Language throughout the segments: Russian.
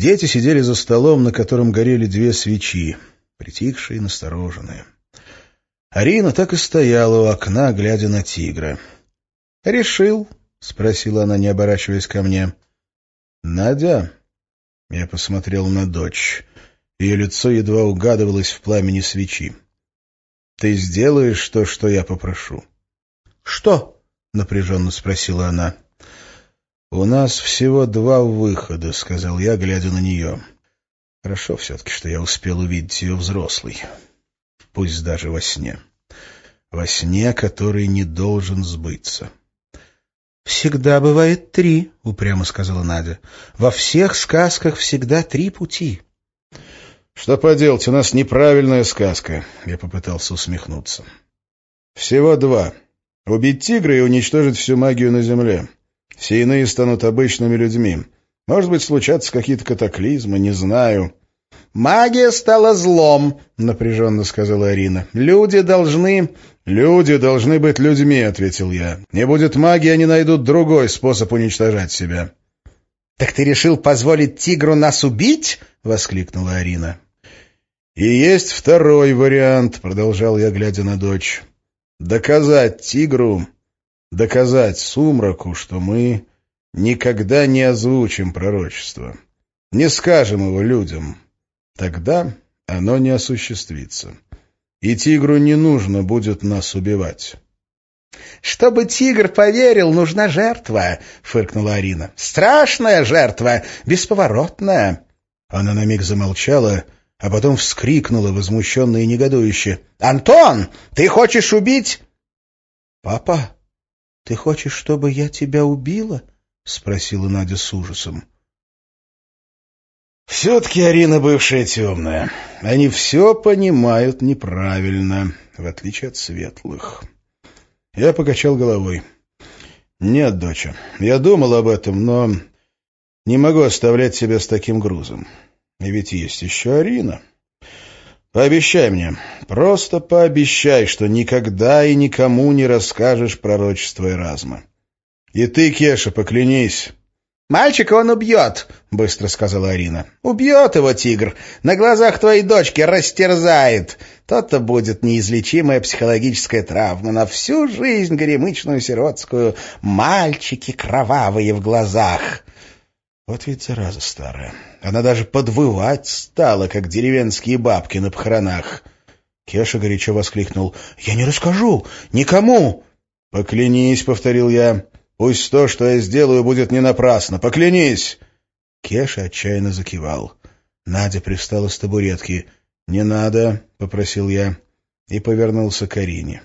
Дети сидели за столом, на котором горели две свечи, притихшие и настороженные. Арина так и стояла у окна, глядя на тигра. «Решил?» — спросила она, не оборачиваясь ко мне. «Надя?» — я посмотрел на дочь. Ее лицо едва угадывалось в пламени свечи. «Ты сделаешь то, что я попрошу?» «Что?» — напряженно спросила она. «У нас всего два выхода», — сказал я, глядя на нее. «Хорошо все-таки, что я успел увидеть ее взрослой. Пусть даже во сне. Во сне, который не должен сбыться». «Всегда бывает три», — упрямо сказала Надя. «Во всех сказках всегда три пути». «Что поделать, у нас неправильная сказка», — я попытался усмехнуться. «Всего два. Убить тигра и уничтожить всю магию на земле. Все иные станут обычными людьми. Может быть, случатся какие-то катаклизмы, не знаю». «Магия стала злом», — напряженно сказала Арина. «Люди должны...» «Люди должны быть людьми», — ответил я. «Не будет магии, они найдут другой способ уничтожать себя». «Так ты решил позволить тигру нас убить?» — воскликнула Арина. «И есть второй вариант», — продолжал я, глядя на дочь. «Доказать тигру, доказать сумраку, что мы никогда не озвучим пророчество, не скажем его людям. Тогда оно не осуществится. И тигру не нужно будет нас убивать». «Чтобы тигр поверил, нужна жертва», — фыркнула Арина. «Страшная жертва, бесповоротная». Она на миг замолчала, а потом вскрикнула, возмущенно и негодующе. «Антон, ты хочешь убить...» «Папа, ты хочешь, чтобы я тебя убила?» — спросила Надя с ужасом. Все-таки Арина бывшая темная. Они все понимают неправильно, в отличие от светлых. Я покачал головой. Нет, доча, я думал об этом, но не могу оставлять себя с таким грузом. И ведь есть еще Арина. Пообещай мне, просто пообещай, что никогда и никому не расскажешь пророчество Эразма. И ты, Кеша, поклянись, «Мальчика он убьет», — быстро сказала Арина. «Убьет его тигр. На глазах твоей дочки растерзает. То-то будет неизлечимая психологическая травма на всю жизнь горемычную сиротскую. Мальчики кровавые в глазах». Вот ведь зараза старая. Она даже подвывать стала, как деревенские бабки на похоронах. Кеша горячо воскликнул. «Я не расскажу! Никому!» «Поклянись», — повторил я. Пусть то, что я сделаю, будет не напрасно. Поклянись!» Кеша отчаянно закивал. Надя пристала с табуретки. «Не надо», — попросил я, и повернулся к Арине.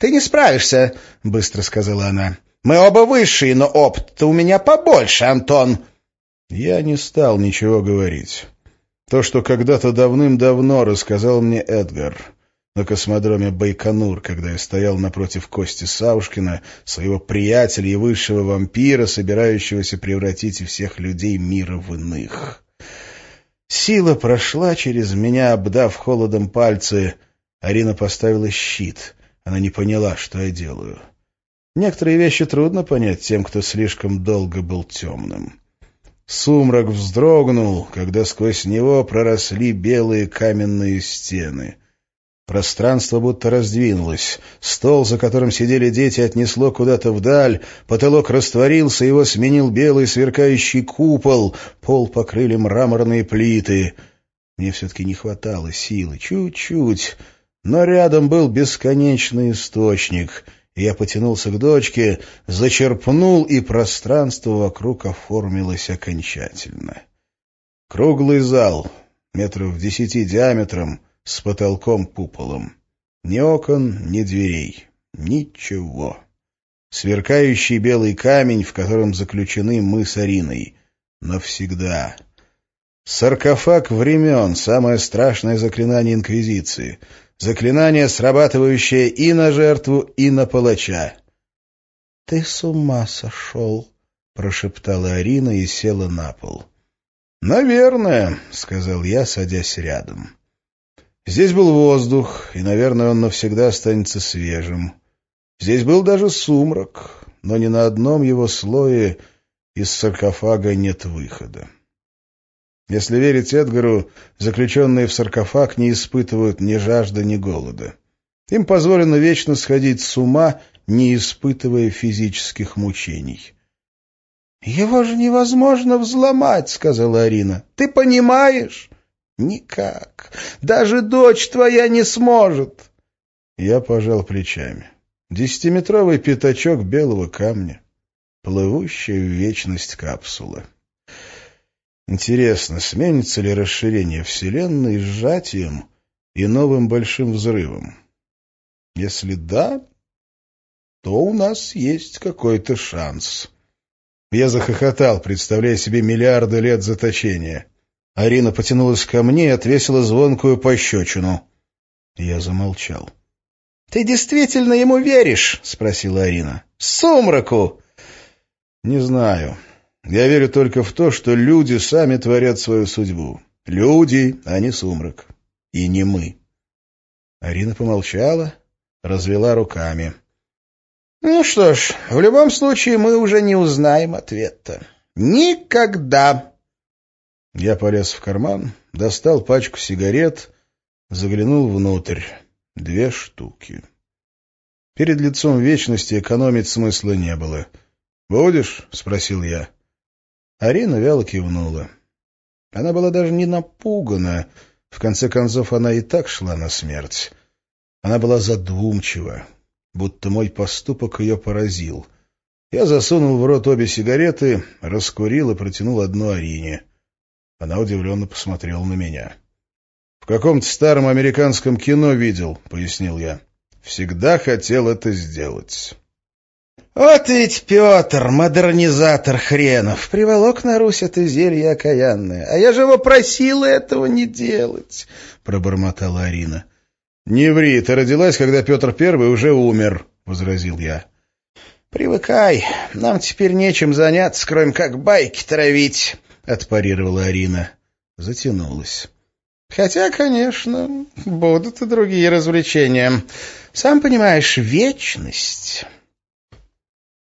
«Ты не справишься», — быстро сказала она. «Мы оба высшие, но опыт-то у меня побольше, Антон». Я не стал ничего говорить. То, что когда-то давным-давно рассказал мне Эдгар на космодроме Байконур, когда я стоял напротив Кости Саушкина, своего приятеля и высшего вампира, собирающегося превратить всех людей мира в иных. Сила прошла через меня, обдав холодом пальцы. Арина поставила щит. Она не поняла, что я делаю. Некоторые вещи трудно понять тем, кто слишком долго был темным. Сумрак вздрогнул, когда сквозь него проросли белые каменные стены — Пространство будто раздвинулось. Стол, за которым сидели дети, отнесло куда-то вдаль. Потолок растворился, его сменил белый сверкающий купол. Пол покрыли мраморные плиты. Мне все-таки не хватало силы. Чуть-чуть. Но рядом был бесконечный источник. Я потянулся к дочке, зачерпнул, и пространство вокруг оформилось окончательно. Круглый зал, метров десяти диаметром — с потолком-куполом. Ни окон, ни дверей. Ничего. Сверкающий белый камень, в котором заключены мы с Ариной. Навсегда. Саркофаг времен — самое страшное заклинание Инквизиции. Заклинание, срабатывающее и на жертву, и на палача. — Ты с ума сошел, — прошептала Арина и села на пол. — Наверное, — сказал я, садясь рядом. Здесь был воздух, и, наверное, он навсегда останется свежим. Здесь был даже сумрак, но ни на одном его слое из саркофага нет выхода. Если верить Эдгару, заключенные в саркофаг не испытывают ни жажды, ни голода. Им позволено вечно сходить с ума, не испытывая физических мучений. «Его же невозможно взломать», — сказала Арина. «Ты понимаешь?» «Никак. Даже дочь твоя не сможет». Я пожал плечами. Десятиметровый пятачок белого камня, плывущая в вечность капсула. Интересно, сменится ли расширение Вселенной сжатием и новым большим взрывом? Если да, то у нас есть какой-то шанс. Я захохотал, представляя себе миллиарды лет заточения. Арина потянулась ко мне и отвесила звонкую пощечину. Я замолчал. — Ты действительно ему веришь? — спросила Арина. — Сумраку! — Не знаю. Я верю только в то, что люди сами творят свою судьбу. Люди, а не сумрак. И не мы. Арина помолчала, развела руками. — ну что ж, в любом случае мы уже не узнаем ответа. Никогда. Я полез в карман, достал пачку сигарет, заглянул внутрь. Две штуки. Перед лицом вечности экономить смысла не было. «Будешь?» — спросил я. Арина вяло кивнула. Она была даже не напугана. В конце концов, она и так шла на смерть. Она была задумчива, будто мой поступок ее поразил. Я засунул в рот обе сигареты, раскурил и протянул одну Арине. Она удивленно посмотрела на меня. — В каком-то старом американском кино видел, — пояснил я. — Всегда хотел это сделать. — Вот ведь Петр, модернизатор хренов, приволок на Русь это зелье окаянное. А я же его просила этого не делать, — пробормотала Арина. «Не ври, ты родилась, когда Петр Первый уже умер», — возразил я. «Привыкай, нам теперь нечем заняться, кроме как байки травить», — отпарировала Арина. Затянулась. «Хотя, конечно, будут и другие развлечения. Сам понимаешь, вечность».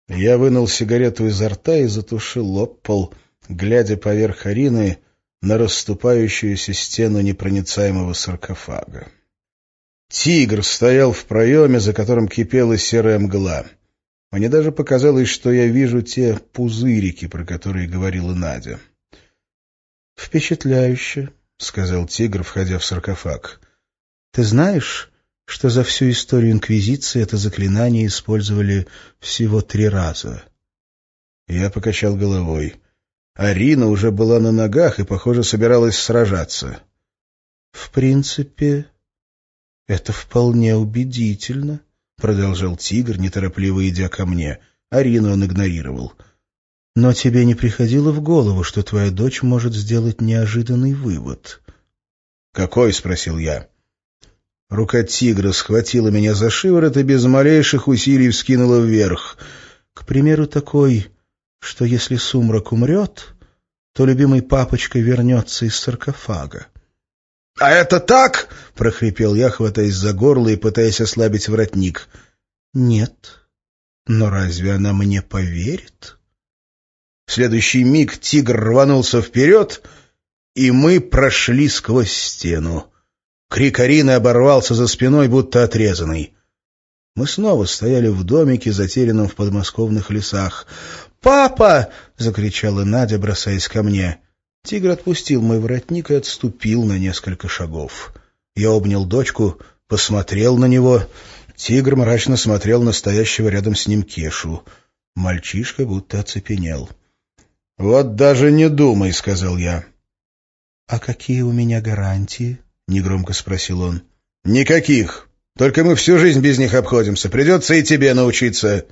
Я вынул сигарету изо рта и затушил об глядя поверх Арины на расступающуюся стену непроницаемого саркофага. Тигр стоял в проеме, за которым кипела серая мгла. Мне даже показалось, что я вижу те пузырики, про которые говорила Надя. «Впечатляюще», — сказал тигр, входя в саркофаг. «Ты знаешь, что за всю историю Инквизиции это заклинание использовали всего три раза?» Я покачал головой. Арина уже была на ногах и, похоже, собиралась сражаться. «В принципе, «Это вполне убедительно», — продолжал тигр, неторопливо идя ко мне. Арину он игнорировал. «Но тебе не приходило в голову, что твоя дочь может сделать неожиданный вывод?» «Какой?» — спросил я. Рука тигра схватила меня за шиворот и без малейших усилий вскинула вверх. К примеру, такой, что если сумрак умрет, то любимый папочка вернется из саркофага. — А это так? — прохрипел я, хватаясь за горло и пытаясь ослабить воротник. — Нет. Но разве она мне поверит? В следующий миг тигр рванулся вперед, и мы прошли сквозь стену. Крик Арины оборвался за спиной, будто отрезанный. Мы снова стояли в домике, затерянном в подмосковных лесах. «Папа!» — закричала Надя, бросаясь ко мне. Тигр отпустил мой воротник и отступил на несколько шагов. Я обнял дочку, посмотрел на него. Тигр мрачно смотрел на стоящего рядом с ним Кешу. Мальчишка будто оцепенел. — Вот даже не думай, — сказал я. — А какие у меня гарантии? — негромко спросил он. — Никаких. Только мы всю жизнь без них обходимся. Придется и тебе научиться.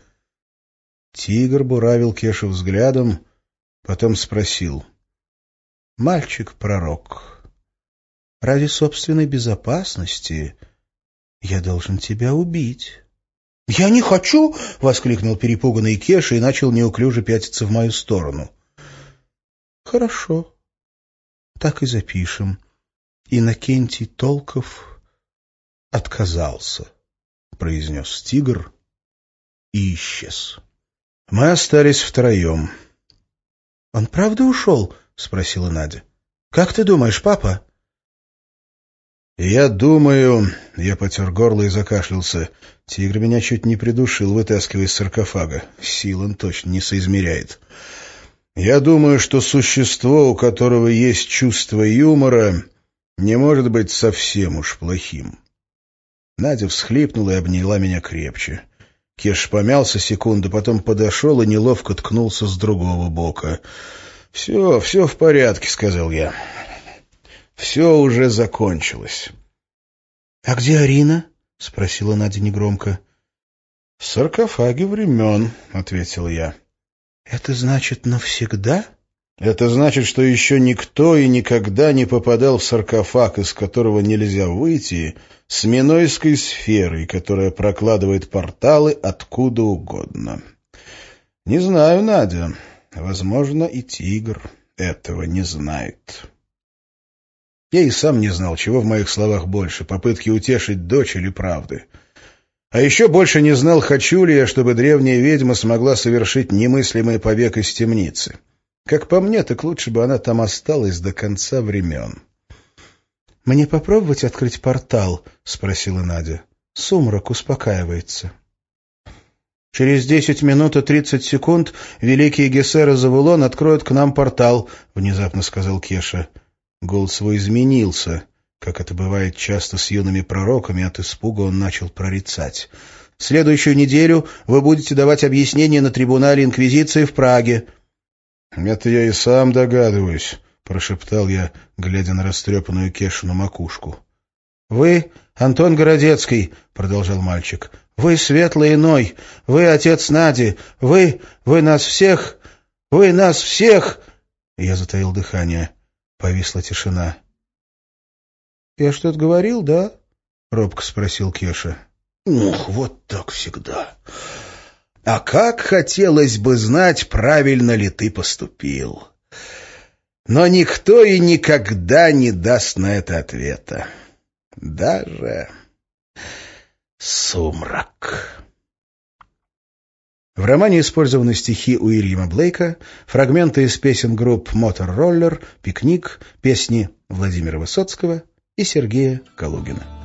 Тигр буравил Кешу взглядом, потом спросил. — мальчик-пророк, ради собственной безопасности я должен тебя убить. — Я не хочу! — воскликнул перепуганный Кеша и начал неуклюже пятиться в мою сторону. — Хорошо. Так и запишем. Иннокентий Толков отказался, — произнес тигр и исчез. Мы остались втроем. — Он правда ушел? —— спросила Надя. Как ты думаешь, папа?» «Я думаю...» — я потер горло и закашлялся. Тигр меня чуть не придушил, вытаскивая из саркофага. Сил он точно не соизмеряет. «Я думаю, что существо, у которого есть чувство юмора, не может быть совсем уж плохим». Надя всхлипнула и обняла меня крепче. Кеш помялся секунду, потом подошел и неловко ткнулся с другого бока. «Все, все в порядке», — сказал я. Все уже закончилось. — А где Арина? — спросила Надя негромко. — В саркофаге времен, — ответил я. — Это значит навсегда? — Это значит, что еще никто и никогда не попадал в саркофаг, из которого нельзя выйти, с минойской сферой, которая прокладывает порталы откуда угодно. Не знаю, Надя. Возможно, и тигр этого не знает. Я и сам не знал, чего в моих словах больше, попытки утешить дочь или правды. А еще больше не знал, хочу ли я, чтобы древняя ведьма смогла совершить немыслимый побег из темницы. Как по мне, так лучше бы она там осталась до конца времен. — Мне попробовать открыть портал? — спросила Надя. — Сумрак успокаивается. «Через десять минут и тридцать секунд великий Гессер и Завулон откроют к нам портал», — внезапно сказал Кеша. Голос его изменился. Как это бывает часто с юными пророками, от испуга он начал прорицать. «Следующую неделю вы будете давать объяснение на трибунале Инквизиции в Праге». «Это я и сам догадываюсь», — прошептал я, глядя на растрепанную Кешину макушку. «Вы, Антон Городецкий», — продолжал мальчик, — «вы светлый иной, вы отец Нади, вы, вы нас всех, вы нас всех...» Я затаил дыхание. Повисла тишина. — Я что-то говорил, да? — робко спросил Кеша. — Ух, вот так всегда. А как хотелось бы знать, правильно ли ты поступил. Но никто и никогда не даст на это ответа. Даже сумрак. В романе использованы стихи Уильяма Блейка, фрагменты из песен групп «Мотор-роллер», «Пикник», песни Владимира Высоцкого и Сергея Калугина.